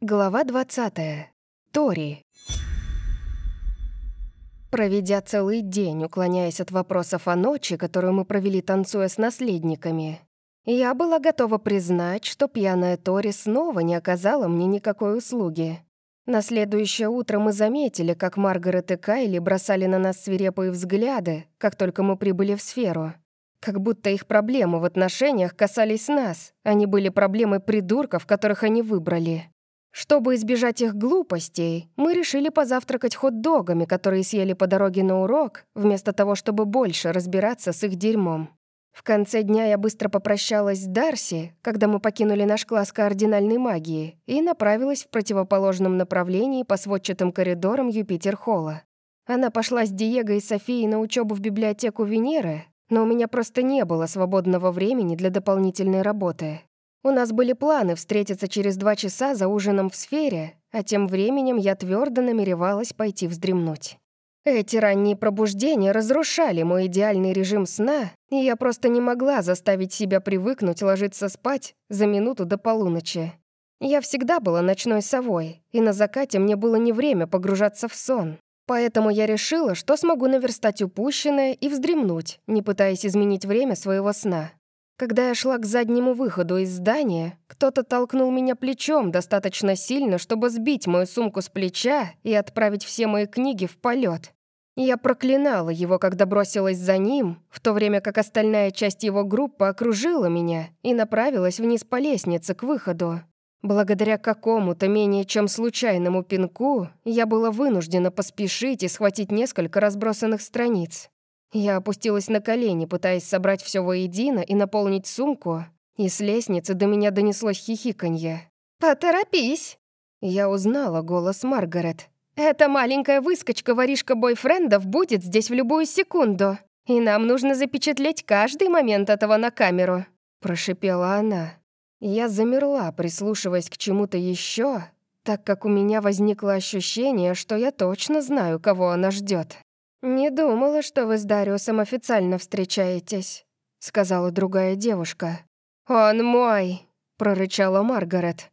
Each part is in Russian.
Глава 20. Тори. Проведя целый день, уклоняясь от вопросов о ночи, которую мы провели, танцуя с наследниками, я была готова признать, что пьяная Тори снова не оказала мне никакой услуги. На следующее утро мы заметили, как Маргарет и Кайли бросали на нас свирепые взгляды, как только мы прибыли в сферу. Как будто их проблемы в отношениях касались нас, они были проблемой придурков, которых они выбрали. Чтобы избежать их глупостей, мы решили позавтракать хот-догами, которые съели по дороге на урок, вместо того, чтобы больше разбираться с их дерьмом. В конце дня я быстро попрощалась с Дарси, когда мы покинули наш класс координальной магии, и направилась в противоположном направлении по сводчатым коридорам Юпитер-холла. Она пошла с Диего и Софией на учебу в библиотеку Венеры, но у меня просто не было свободного времени для дополнительной работы. У нас были планы встретиться через два часа за ужином в сфере, а тем временем я твердо намеревалась пойти вздремнуть. Эти ранние пробуждения разрушали мой идеальный режим сна, и я просто не могла заставить себя привыкнуть ложиться спать за минуту до полуночи. Я всегда была ночной совой, и на закате мне было не время погружаться в сон. Поэтому я решила, что смогу наверстать упущенное и вздремнуть, не пытаясь изменить время своего сна. Когда я шла к заднему выходу из здания, кто-то толкнул меня плечом достаточно сильно, чтобы сбить мою сумку с плеча и отправить все мои книги в полет. Я проклинала его, когда бросилась за ним, в то время как остальная часть его группы окружила меня и направилась вниз по лестнице к выходу. Благодаря какому-то менее чем случайному пинку я была вынуждена поспешить и схватить несколько разбросанных страниц. Я опустилась на колени, пытаясь собрать все воедино и наполнить сумку, и с лестницы до меня донеслось хихиканье. «Поторопись!» Я узнала голос Маргарет. «Эта маленькая выскочка воришка бойфрендов будет здесь в любую секунду, и нам нужно запечатлеть каждый момент этого на камеру», прошипела она. Я замерла, прислушиваясь к чему-то еще, так как у меня возникло ощущение, что я точно знаю, кого она ждет. «Не думала, что вы с Дариусом официально встречаетесь», — сказала другая девушка. «Он мой», — прорычала Маргарет.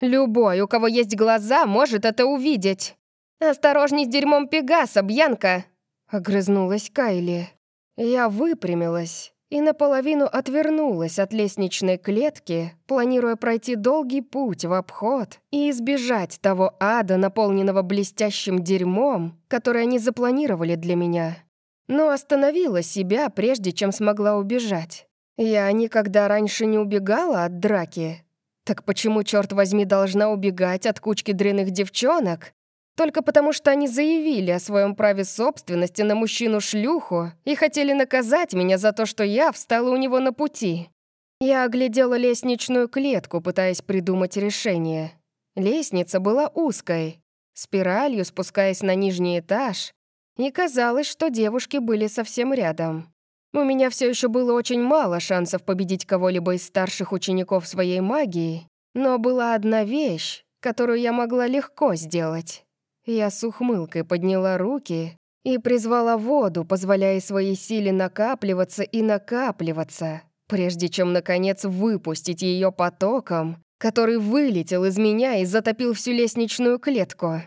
«Любой, у кого есть глаза, может это увидеть. Осторожней с дерьмом Пегаса, Бьянка!» — огрызнулась Кайли. Я выпрямилась и наполовину отвернулась от лестничной клетки, планируя пройти долгий путь в обход и избежать того ада, наполненного блестящим дерьмом, который они запланировали для меня. Но остановила себя, прежде чем смогла убежать. Я никогда раньше не убегала от драки. Так почему, черт возьми, должна убегать от кучки дряных девчонок, только потому, что они заявили о своем праве собственности на мужчину-шлюху и хотели наказать меня за то, что я встала у него на пути. Я оглядела лестничную клетку, пытаясь придумать решение. Лестница была узкой, спиралью спускаясь на нижний этаж, и казалось, что девушки были совсем рядом. У меня все еще было очень мало шансов победить кого-либо из старших учеников своей магии, но была одна вещь, которую я могла легко сделать. Я с ухмылкой подняла руки и призвала воду, позволяя своей силе накапливаться и накапливаться, прежде чем, наконец, выпустить ее потоком, который вылетел из меня и затопил всю лестничную клетку.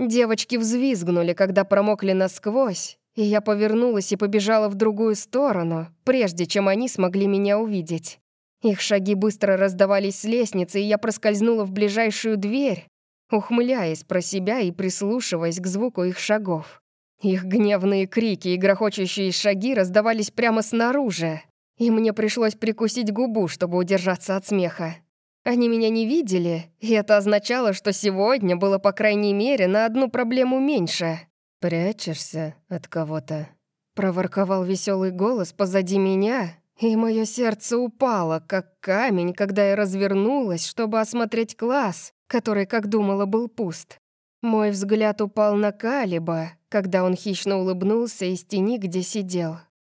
Девочки взвизгнули, когда промокли насквозь, и я повернулась и побежала в другую сторону, прежде чем они смогли меня увидеть. Их шаги быстро раздавались с лестницы, и я проскользнула в ближайшую дверь, ухмыляясь про себя и прислушиваясь к звуку их шагов. Их гневные крики и грохочущие шаги раздавались прямо снаружи, и мне пришлось прикусить губу, чтобы удержаться от смеха. Они меня не видели, и это означало, что сегодня было, по крайней мере, на одну проблему меньше. «Прячешься от кого-то?» Проворковал веселый голос позади меня, и мое сердце упало, как камень, когда я развернулась, чтобы осмотреть класс, который, как думала, был пуст. Мой взгляд упал на Калиба, когда он хищно улыбнулся из тени, где сидел.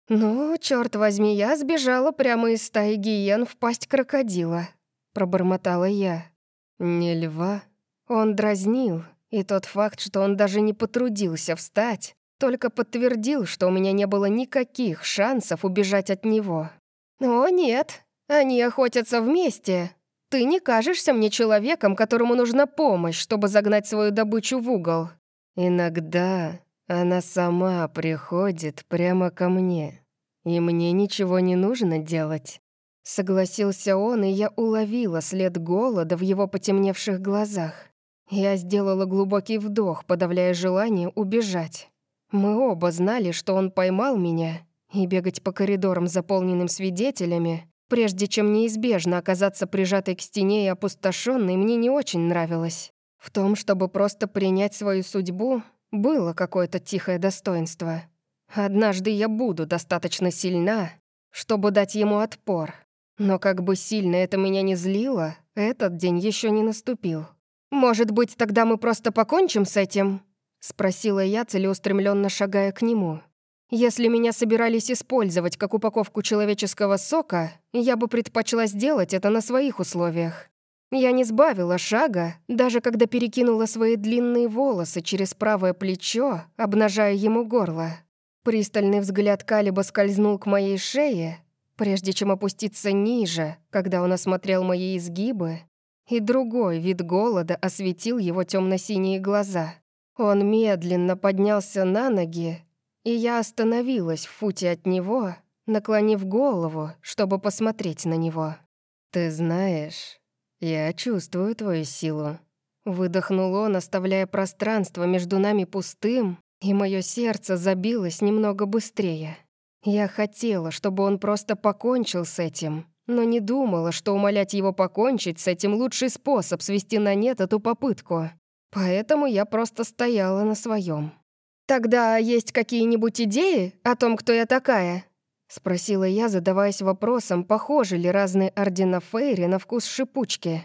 «Ну, черт возьми, я сбежала прямо из стаи гиен в пасть крокодила», — пробормотала я. «Не льва?» Он дразнил, и тот факт, что он даже не потрудился встать, только подтвердил, что у меня не было никаких шансов убежать от него. «О, нет, они охотятся вместе, Ты не кажешься мне человеком, которому нужна помощь, чтобы загнать свою добычу в угол. Иногда она сама приходит прямо ко мне, и мне ничего не нужно делать. Согласился он, и я уловила след голода в его потемневших глазах. Я сделала глубокий вдох, подавляя желание убежать. Мы оба знали, что он поймал меня, и бегать по коридорам, заполненным свидетелями, прежде чем неизбежно оказаться прижатой к стене и опустошенной, мне не очень нравилось. В том, чтобы просто принять свою судьбу, было какое-то тихое достоинство. Однажды я буду достаточно сильна, чтобы дать ему отпор. Но как бы сильно это меня не злило, этот день еще не наступил. «Может быть, тогда мы просто покончим с этим?» — спросила я, целеустремленно шагая к нему. «Если меня собирались использовать как упаковку человеческого сока, я бы предпочла сделать это на своих условиях. Я не сбавила шага, даже когда перекинула свои длинные волосы через правое плечо, обнажая ему горло. Пристальный взгляд Калиба скользнул к моей шее, прежде чем опуститься ниже, когда он осмотрел мои изгибы, и другой вид голода осветил его темно-синие глаза. Он медленно поднялся на ноги, и я остановилась в футе от него, наклонив голову, чтобы посмотреть на него. «Ты знаешь, я чувствую твою силу». Выдохнул он, оставляя пространство между нами пустым, и мое сердце забилось немного быстрее. Я хотела, чтобы он просто покончил с этим, но не думала, что умолять его покончить с этим лучший способ свести на нет эту попытку. Поэтому я просто стояла на своем. «Тогда есть какие-нибудь идеи о том, кто я такая?» Спросила я, задаваясь вопросом, похожи ли разные ордена Фейри на вкус шипучки.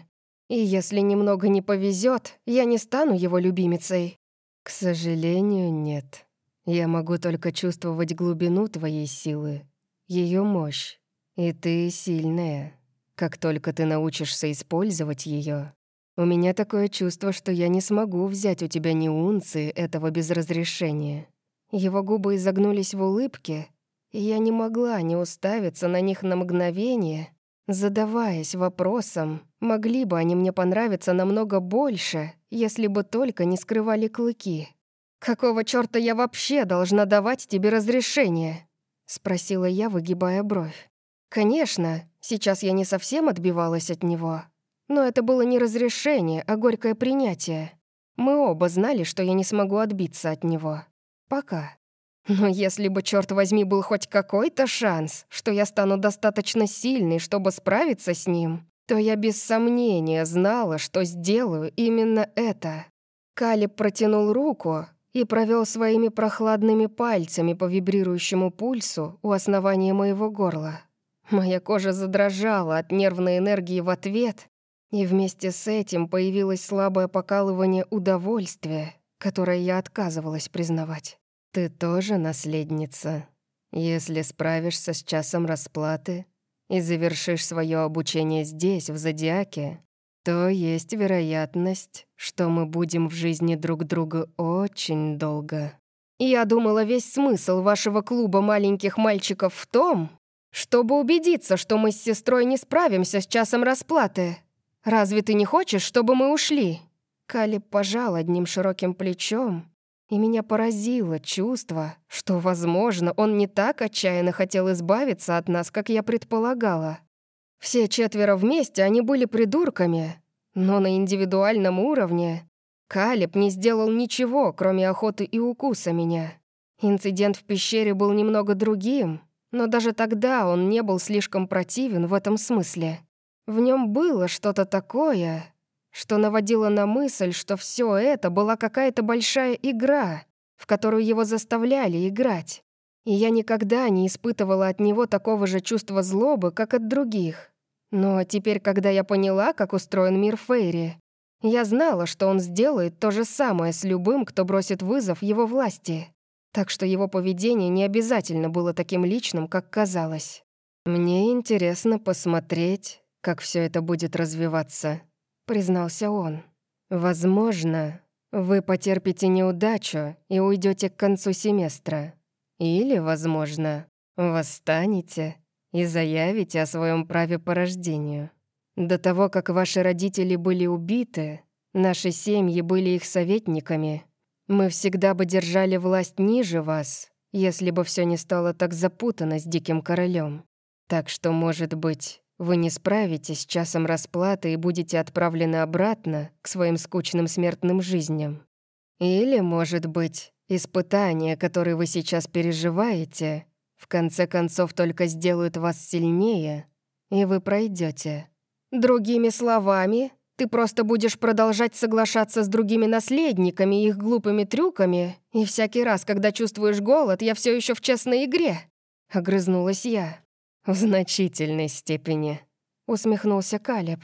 И если немного не повезет, я не стану его любимицей. К сожалению, нет. Я могу только чувствовать глубину твоей силы, ее мощь. И ты сильная. Как только ты научишься использовать ее, у меня такое чувство, что я не смогу взять у тебя ни унции этого без разрешения. Его губы изогнулись в улыбке, и я не могла не уставиться на них на мгновение, задаваясь вопросом, могли бы они мне понравиться намного больше, если бы только не скрывали клыки. «Какого чёрта я вообще должна давать тебе разрешение?» — спросила я, выгибая бровь. Конечно, сейчас я не совсем отбивалась от него, но это было не разрешение, а горькое принятие. Мы оба знали, что я не смогу отбиться от него. Пока. Но если бы, черт возьми, был хоть какой-то шанс, что я стану достаточно сильной, чтобы справиться с ним, то я без сомнения знала, что сделаю именно это. Калиб протянул руку и провел своими прохладными пальцами по вибрирующему пульсу у основания моего горла. Моя кожа задрожала от нервной энергии в ответ, и вместе с этим появилось слабое покалывание удовольствия, которое я отказывалась признавать. «Ты тоже наследница. Если справишься с часом расплаты и завершишь свое обучение здесь, в Зодиаке, то есть вероятность, что мы будем в жизни друг друга очень долго». «Я думала, весь смысл вашего клуба маленьких мальчиков в том, чтобы убедиться, что мы с сестрой не справимся с часом расплаты. Разве ты не хочешь, чтобы мы ушли?» Калиб пожал одним широким плечом, и меня поразило чувство, что, возможно, он не так отчаянно хотел избавиться от нас, как я предполагала. Все четверо вместе они были придурками, но на индивидуальном уровне Калиб не сделал ничего, кроме охоты и укуса меня. Инцидент в пещере был немного другим, но даже тогда он не был слишком противен в этом смысле. В нем было что-то такое, что наводило на мысль, что все это была какая-то большая игра, в которую его заставляли играть. И я никогда не испытывала от него такого же чувства злобы, как от других. Но теперь, когда я поняла, как устроен мир Фейри, я знала, что он сделает то же самое с любым, кто бросит вызов его власти. Так что его поведение не обязательно было таким личным, как казалось. «Мне интересно посмотреть, как все это будет развиваться», — признался он. «Возможно, вы потерпите неудачу и уйдете к концу семестра. Или, возможно, восстанете и заявите о своем праве по рождению. До того, как ваши родители были убиты, наши семьи были их советниками. Мы всегда бы держали власть ниже вас, если бы все не стало так запутано с Диким Королем. Так что, может быть, вы не справитесь с часом расплаты и будете отправлены обратно к своим скучным смертным жизням. Или, может быть, испытания, которые вы сейчас переживаете, в конце концов только сделают вас сильнее, и вы пройдете. Другими словами, ты просто будешь продолжать соглашаться с другими наследниками и их глупыми трюками, и всякий раз, когда чувствуешь голод, я все еще в честной игре», — огрызнулась я. «В значительной степени», — усмехнулся Калеб.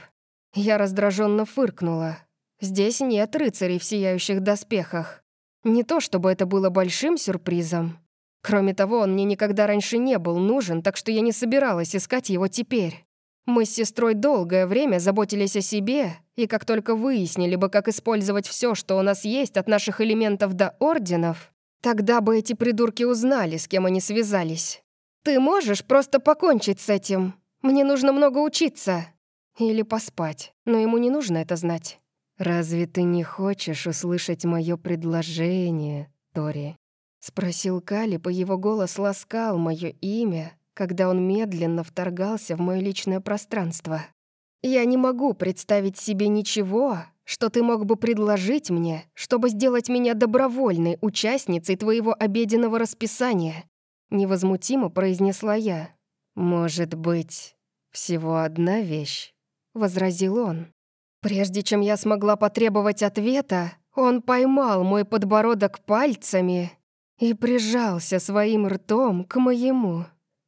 Я раздраженно фыркнула. «Здесь нет рыцарей в сияющих доспехах. Не то чтобы это было большим сюрпризом. Кроме того, он мне никогда раньше не был нужен, так что я не собиралась искать его теперь. Мы с сестрой долгое время заботились о себе, и как только выяснили бы, как использовать все, что у нас есть, от наших элементов до орденов, тогда бы эти придурки узнали, с кем они связались. Ты можешь просто покончить с этим? Мне нужно много учиться. Или поспать, но ему не нужно это знать. «Разве ты не хочешь услышать мое предложение, Тори?» Спросил Калиб, и его голос ласкал мое имя, когда он медленно вторгался в мое личное пространство. «Я не могу представить себе ничего, что ты мог бы предложить мне, чтобы сделать меня добровольной участницей твоего обеденного расписания», невозмутимо произнесла я. «Может быть, всего одна вещь?» — возразил он. Прежде чем я смогла потребовать ответа, он поймал мой подбородок пальцами и прижался своим ртом к моему.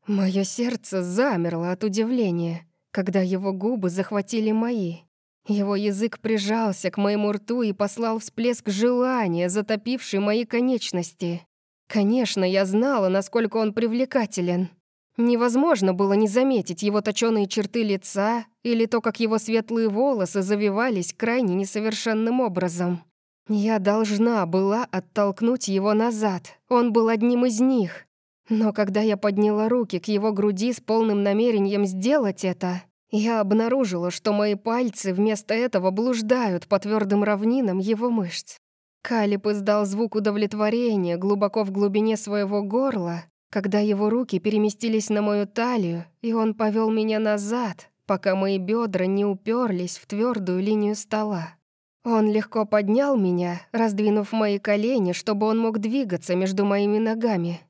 Мое сердце замерло от удивления, когда его губы захватили мои. Его язык прижался к моему рту и послал всплеск желания, затопивший мои конечности. Конечно, я знала, насколько он привлекателен. Невозможно было не заметить его точёные черты лица или то, как его светлые волосы завивались крайне несовершенным образом. Я должна была оттолкнуть его назад. Он был одним из них. Но когда я подняла руки к его груди с полным намерением сделать это, я обнаружила, что мои пальцы вместо этого блуждают по твердым равнинам его мышц. Калип издал звук удовлетворения глубоко в глубине своего горла, когда его руки переместились на мою талию, и он повел меня назад, пока мои бедра не уперлись в твердую линию стола. Он легко поднял меня, раздвинув мои колени, чтобы он мог двигаться между моими ногами.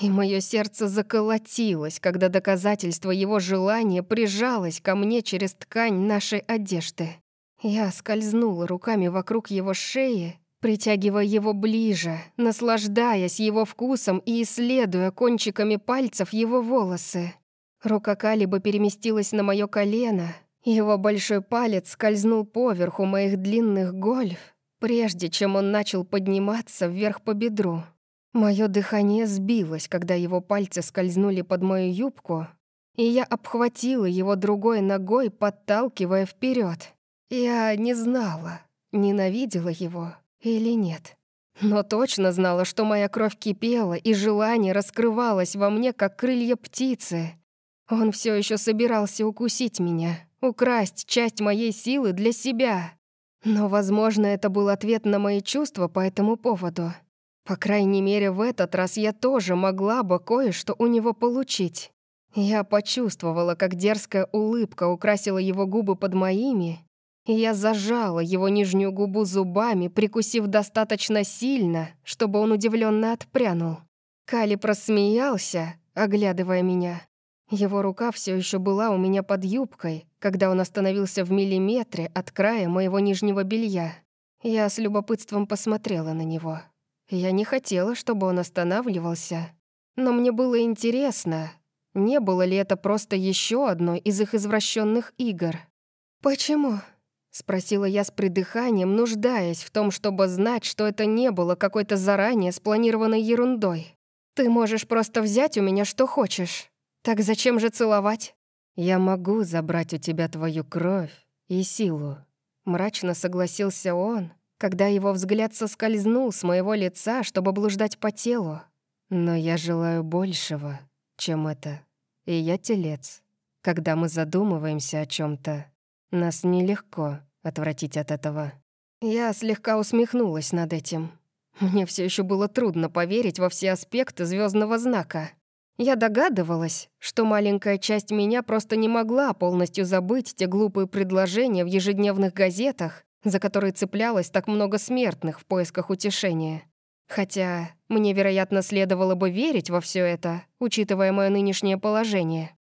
И мое сердце заколотилось, когда доказательство его желания прижалось ко мне через ткань нашей одежды. Я скользнула руками вокруг его шеи, притягивая его ближе, наслаждаясь его вкусом и исследуя кончиками пальцев его волосы. Рука Калиба переместилась на мое колено, его большой палец скользнул поверху моих длинных гольф, прежде чем он начал подниматься вверх по бедру. Мое дыхание сбилось, когда его пальцы скользнули под мою юбку, и я обхватила его другой ногой, подталкивая вперед. Я не знала, ненавидела его или нет. Но точно знала, что моя кровь кипела, и желание раскрывалось во мне, как крылья птицы. Он все еще собирался укусить меня, украсть часть моей силы для себя. Но, возможно, это был ответ на мои чувства по этому поводу. По крайней мере, в этот раз я тоже могла бы кое-что у него получить. Я почувствовала, как дерзкая улыбка украсила его губы под моими, я зажала его нижнюю губу зубами, прикусив достаточно сильно, чтобы он удивленно отпрянул. Кали просмеялся, оглядывая меня. Его рука все еще была у меня под юбкой, когда он остановился в миллиметре от края моего нижнего белья. Я с любопытством посмотрела на него. Я не хотела, чтобы он останавливался, но мне было интересно, не было ли это просто еще одной из их извращенных игр. «Почему?» — спросила я с придыханием, нуждаясь в том, чтобы знать, что это не было какой-то заранее спланированной ерундой. «Ты можешь просто взять у меня что хочешь. Так зачем же целовать?» «Я могу забрать у тебя твою кровь и силу», — мрачно согласился он, когда его взгляд соскользнул с моего лица, чтобы блуждать по телу. Но я желаю большего, чем это. И я телец. Когда мы задумываемся о чем то Нас нелегко отвратить от этого. Я слегка усмехнулась над этим. Мне все еще было трудно поверить во все аспекты звездного знака. Я догадывалась, что маленькая часть меня просто не могла полностью забыть те глупые предложения в ежедневных газетах, за которые цеплялось так много смертных в поисках утешения. Хотя мне, вероятно, следовало бы верить во все это, учитывая мое нынешнее положение.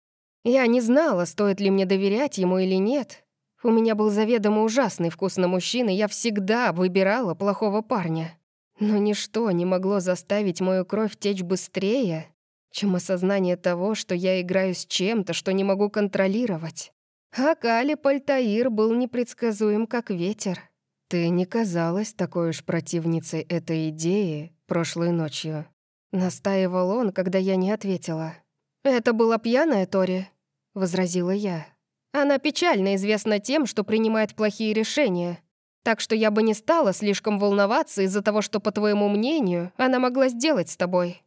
Я не знала, стоит ли мне доверять ему или нет. У меня был заведомо ужасный вкус на мужчин, и я всегда выбирала плохого парня. Но ничто не могло заставить мою кровь течь быстрее, чем осознание того, что я играю с чем-то, что не могу контролировать. А Калиб Альтаир был непредсказуем, как ветер. «Ты не казалась такой уж противницей этой идеи прошлой ночью», — настаивал он, когда я не ответила. «Это была пьяная Тори», — возразила я. «Она печально известна тем, что принимает плохие решения, так что я бы не стала слишком волноваться из-за того, что, по твоему мнению, она могла сделать с тобой».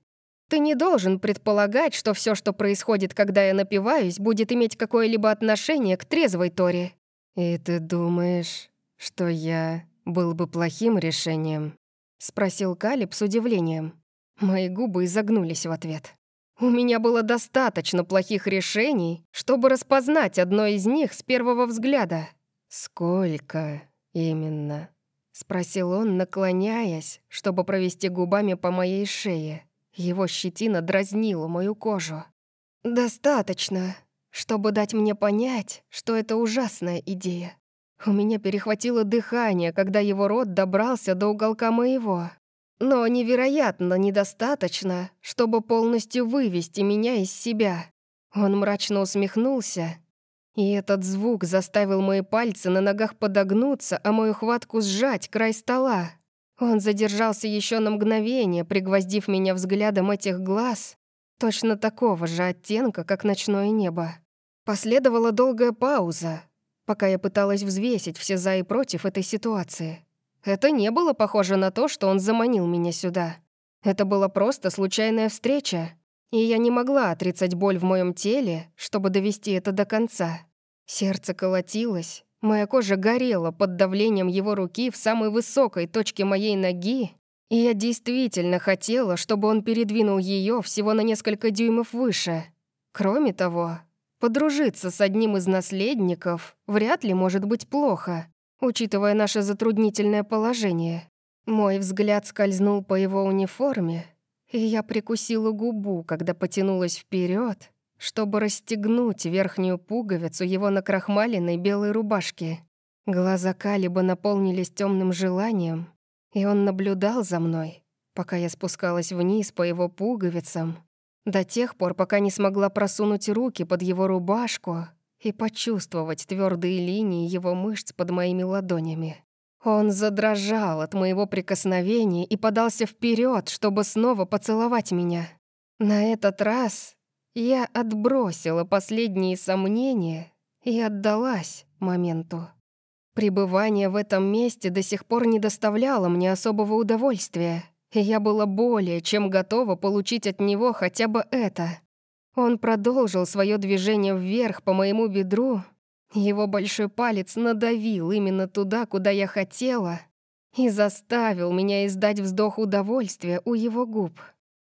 Ты не должен предполагать, что все, что происходит, когда я напиваюсь, будет иметь какое-либо отношение к трезвой Тори. И ты думаешь, что я был бы плохим решением? Спросил Калиб с удивлением. Мои губы изогнулись в ответ. У меня было достаточно плохих решений, чтобы распознать одно из них с первого взгляда. «Сколько именно?» — спросил он, наклоняясь, чтобы провести губами по моей шее. Его щетина дразнила мою кожу. «Достаточно, чтобы дать мне понять, что это ужасная идея. У меня перехватило дыхание, когда его рот добрался до уголка моего. Но невероятно недостаточно, чтобы полностью вывести меня из себя». Он мрачно усмехнулся, и этот звук заставил мои пальцы на ногах подогнуться, а мою хватку сжать край стола. Он задержался еще на мгновение, пригвоздив меня взглядом этих глаз, точно такого же оттенка, как ночное небо. Последовала долгая пауза, пока я пыталась взвесить все «за» и «против» этой ситуации. Это не было похоже на то, что он заманил меня сюда. Это была просто случайная встреча, и я не могла отрицать боль в моем теле, чтобы довести это до конца. Сердце колотилось, Моя кожа горела под давлением его руки в самой высокой точке моей ноги, и я действительно хотела, чтобы он передвинул ее всего на несколько дюймов выше. Кроме того, подружиться с одним из наследников вряд ли может быть плохо, учитывая наше затруднительное положение. Мой взгляд скользнул по его униформе, и я прикусила губу, когда потянулась вперед чтобы расстегнуть верхнюю пуговицу его накрахмаленной белой рубашки. Глаза Калиба наполнились темным желанием, и он наблюдал за мной, пока я спускалась вниз по его пуговицам, до тех пор, пока не смогла просунуть руки под его рубашку и почувствовать твердые линии его мышц под моими ладонями. Он задрожал от моего прикосновения и подался вперед, чтобы снова поцеловать меня. На этот раз я отбросила последние сомнения и отдалась моменту. Пребывание в этом месте до сих пор не доставляло мне особого удовольствия, и я была более чем готова получить от него хотя бы это. Он продолжил свое движение вверх по моему бедру, его большой палец надавил именно туда, куда я хотела, и заставил меня издать вздох удовольствия у его губ.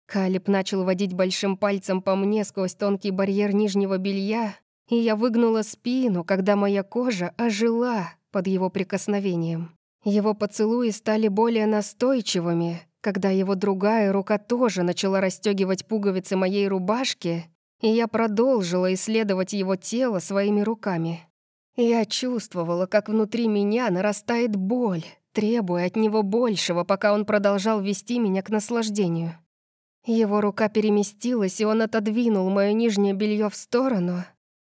Калиб начал водить большим пальцем по мне сквозь тонкий барьер нижнего белья, и я выгнула спину, когда моя кожа ожила под его прикосновением. Его поцелуи стали более настойчивыми, когда его другая рука тоже начала расстегивать пуговицы моей рубашки, и я продолжила исследовать его тело своими руками. Я чувствовала, как внутри меня нарастает боль, требуя от него большего, пока он продолжал вести меня к наслаждению. Его рука переместилась, и он отодвинул мое нижнее белье в сторону,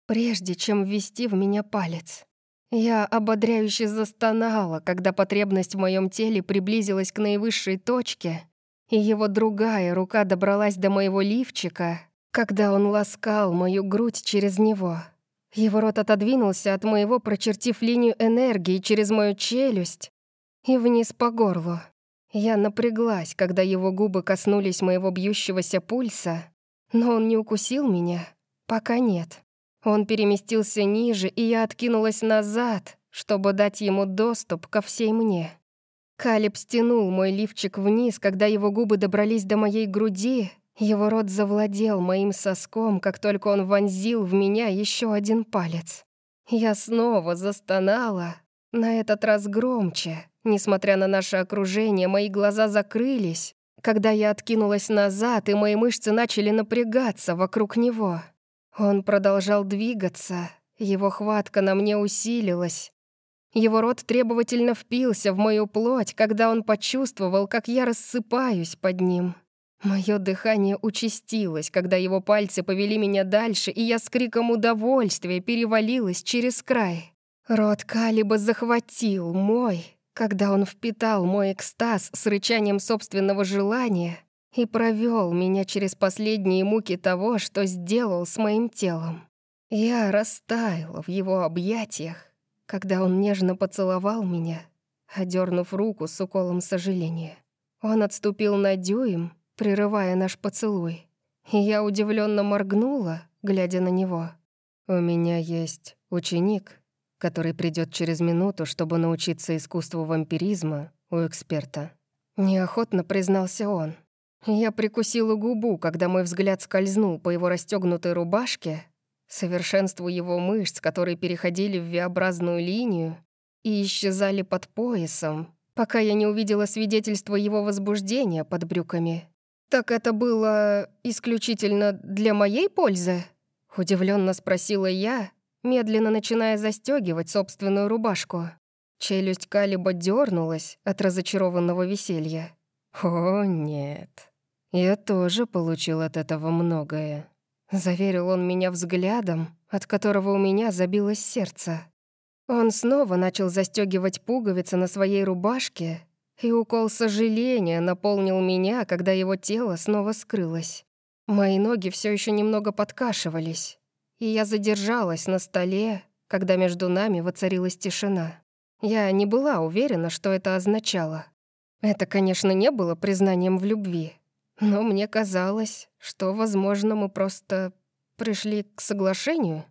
прежде чем ввести в меня палец. Я ободряюще застонала, когда потребность в моем теле приблизилась к наивысшей точке, и его другая рука добралась до моего лифчика, когда он ласкал мою грудь через него. Его рот отодвинулся от моего, прочертив линию энергии через мою челюсть и вниз по горлу. Я напряглась, когда его губы коснулись моего бьющегося пульса, но он не укусил меня. Пока нет. Он переместился ниже, и я откинулась назад, чтобы дать ему доступ ко всей мне. Калиб стянул мой лифчик вниз, когда его губы добрались до моей груди, его рот завладел моим соском, как только он вонзил в меня еще один палец. Я снова застонала, на этот раз громче. Несмотря на наше окружение, мои глаза закрылись, когда я откинулась назад, и мои мышцы начали напрягаться вокруг него. Он продолжал двигаться, его хватка на мне усилилась. Его рот требовательно впился в мою плоть, когда он почувствовал, как я рассыпаюсь под ним. Мое дыхание участилось, когда его пальцы повели меня дальше, и я с криком удовольствия перевалилась через край. Рот Калиба захватил мой, когда он впитал мой экстаз с рычанием собственного желания и провел меня через последние муки того, что сделал с моим телом. Я растаяла в его объятиях, когда он нежно поцеловал меня, одернув руку с уколом сожаления. Он отступил на дюйм, прерывая наш поцелуй, я удивленно моргнула, глядя на него. «У меня есть ученик, который придет через минуту, чтобы научиться искусству вампиризма у эксперта». Неохотно признался он. Я прикусила губу, когда мой взгляд скользнул по его расстегнутой рубашке, совершенству его мышц, которые переходили в V-образную линию и исчезали под поясом, пока я не увидела свидетельство его возбуждения под брюками. «Так это было исключительно для моей пользы?» — удивленно спросила я, медленно начиная застегивать собственную рубашку. Челюсть Калиба дернулась от разочарованного веселья. «О, нет», «Я тоже получил от этого многое», — заверил он меня взглядом, от которого у меня забилось сердце. Он снова начал застегивать пуговицы на своей рубашке, и укол сожаления наполнил меня, когда его тело снова скрылось. Мои ноги все еще немного подкашивались, и я задержалась на столе, когда между нами воцарилась тишина. Я не была уверена, что это означало. Это, конечно, не было признанием в любви. Но мне казалось, что, возможно, мы просто пришли к соглашению.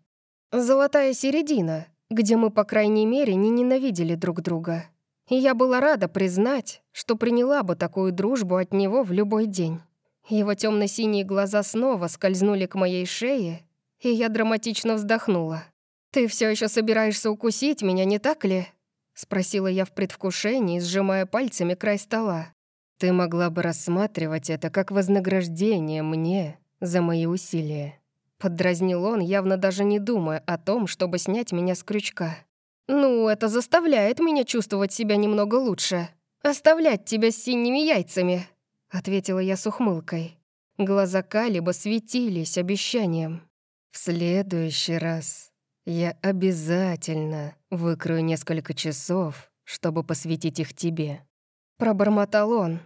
Золотая середина, где мы, по крайней мере, не ненавидели друг друга. И я была рада признать, что приняла бы такую дружбу от него в любой день. Его темно синие глаза снова скользнули к моей шее, и я драматично вздохнула. «Ты все еще собираешься укусить меня, не так ли?» — спросила я в предвкушении, сжимая пальцами край стола. Ты могла бы рассматривать это как вознаграждение мне за мои усилия. Поддразнил он, явно даже не думая о том, чтобы снять меня с крючка. «Ну, это заставляет меня чувствовать себя немного лучше. Оставлять тебя с синими яйцами», — ответила я с ухмылкой. Глаза Калиба светились обещанием. «В следующий раз я обязательно выкрою несколько часов, чтобы посвятить их тебе». Пробормотал он.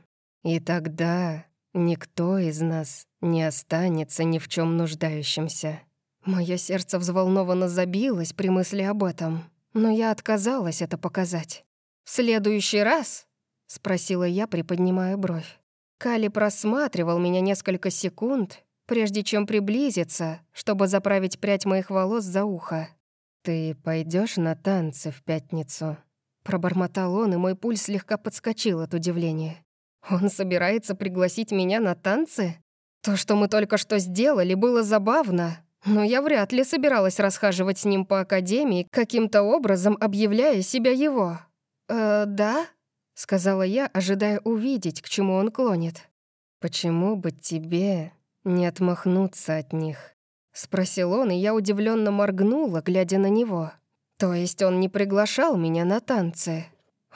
И тогда никто из нас не останется ни в чем нуждающимся. Мое сердце взволнованно забилось при мысли об этом, но я отказалась это показать. «В следующий раз?» — спросила я, приподнимая бровь. Кали просматривал меня несколько секунд, прежде чем приблизиться, чтобы заправить прядь моих волос за ухо. «Ты пойдешь на танцы в пятницу?» Пробормотал он, и мой пульс слегка подскочил от удивления. Он собирается пригласить меня на танцы? То, что мы только что сделали, было забавно, но я вряд ли собиралась расхаживать с ним по академии, каким-то образом объявляя себя его. «Э, да?» — сказала я, ожидая увидеть, к чему он клонит. «Почему бы тебе не отмахнуться от них?» — спросил он, и я удивленно моргнула, глядя на него. То есть он не приглашал меня на танцы.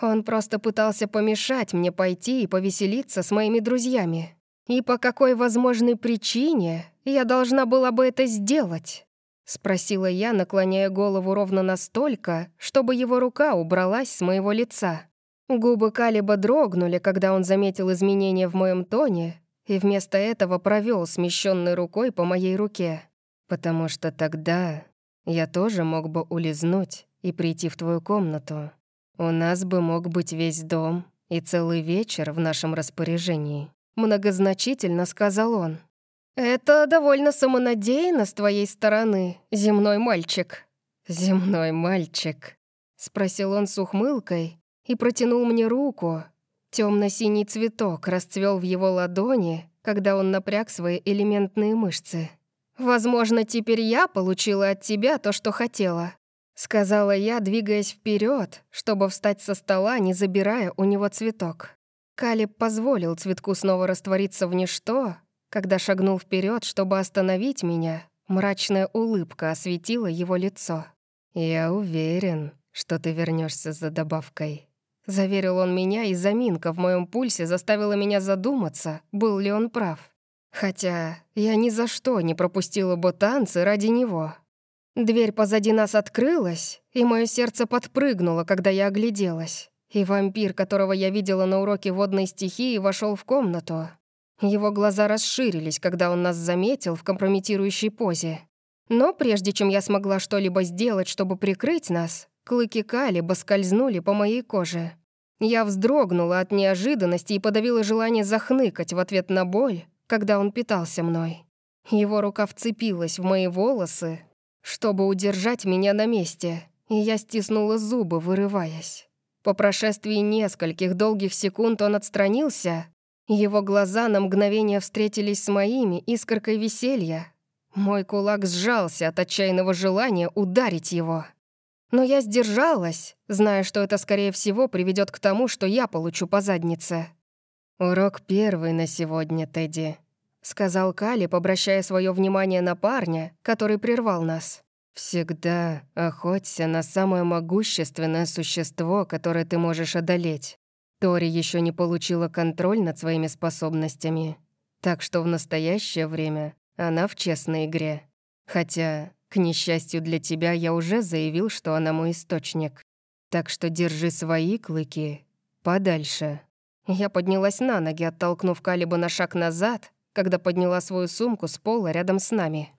Он просто пытался помешать мне пойти и повеселиться с моими друзьями. И по какой возможной причине я должна была бы это сделать? Спросила я, наклоняя голову ровно настолько, чтобы его рука убралась с моего лица. Губы Калиба дрогнули, когда он заметил изменения в моем тоне, и вместо этого провел смещенной рукой по моей руке. «Потому что тогда я тоже мог бы улизнуть и прийти в твою комнату. У нас бы мог быть весь дом и целый вечер в нашем распоряжении», — многозначительно сказал он. «Это довольно самонадеянно с твоей стороны, земной мальчик». «Земной мальчик», — спросил он с ухмылкой и протянул мне руку. Темно-синий цветок расцвел в его ладони, когда он напряг свои элементные мышцы. «Возможно, теперь я получила от тебя то, что хотела», — сказала я, двигаясь вперед, чтобы встать со стола, не забирая у него цветок. Калиб позволил цветку снова раствориться в ничто, когда шагнул вперед, чтобы остановить меня, мрачная улыбка осветила его лицо. «Я уверен, что ты вернешься за добавкой», — заверил он меня, и заминка в моем пульсе заставила меня задуматься, был ли он прав. Хотя я ни за что не пропустила бы танцы ради него. Дверь позади нас открылась, и мое сердце подпрыгнуло, когда я огляделась. И вампир, которого я видела на уроке водной стихии, вошел в комнату. Его глаза расширились, когда он нас заметил в компрометирующей позе. Но прежде чем я смогла что-либо сделать, чтобы прикрыть нас, клыки Калиба скользнули по моей коже. Я вздрогнула от неожиданности и подавила желание захныкать в ответ на боль, когда он питался мной. Его рука вцепилась в мои волосы, чтобы удержать меня на месте, и я стиснула зубы, вырываясь. По прошествии нескольких долгих секунд он отстранился, его глаза на мгновение встретились с моими искоркой веселья. Мой кулак сжался от отчаянного желания ударить его. Но я сдержалась, зная, что это, скорее всего, приведет к тому, что я получу по заднице. «Урок первый на сегодня, Тедди», — сказал Калиб, обращая свое внимание на парня, который прервал нас. «Всегда охоться на самое могущественное существо, которое ты можешь одолеть. Тори еще не получила контроль над своими способностями, так что в настоящее время она в честной игре. Хотя, к несчастью для тебя, я уже заявил, что она мой источник. Так что держи свои клыки подальше». Я поднялась на ноги, оттолкнув Калиба на шаг назад, когда подняла свою сумку с пола рядом с нами.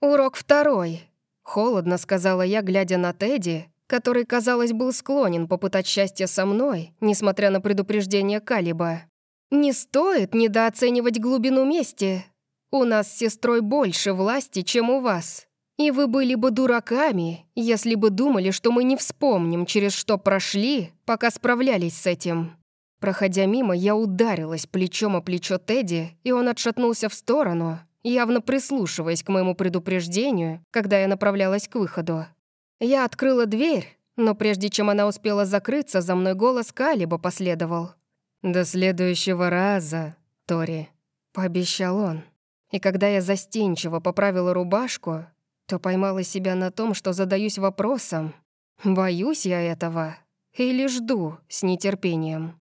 «Урок второй», — холодно сказала я, глядя на Тедди, который, казалось, был склонен попытать счастье со мной, несмотря на предупреждение Калиба. «Не стоит недооценивать глубину мести. У нас с сестрой больше власти, чем у вас. И вы были бы дураками, если бы думали, что мы не вспомним, через что прошли, пока справлялись с этим». Проходя мимо, я ударилась плечом о плечо Тедди, и он отшатнулся в сторону, явно прислушиваясь к моему предупреждению, когда я направлялась к выходу. Я открыла дверь, но прежде чем она успела закрыться, за мной голос Калиба последовал. «До следующего раза, Тори», — пообещал он. И когда я застенчиво поправила рубашку, то поймала себя на том, что задаюсь вопросом, боюсь я этого или жду с нетерпением.